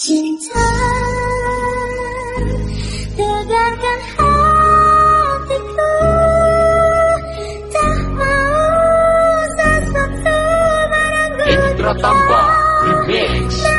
Cinta tegarkan hatiku Tak mau sesuatu remix.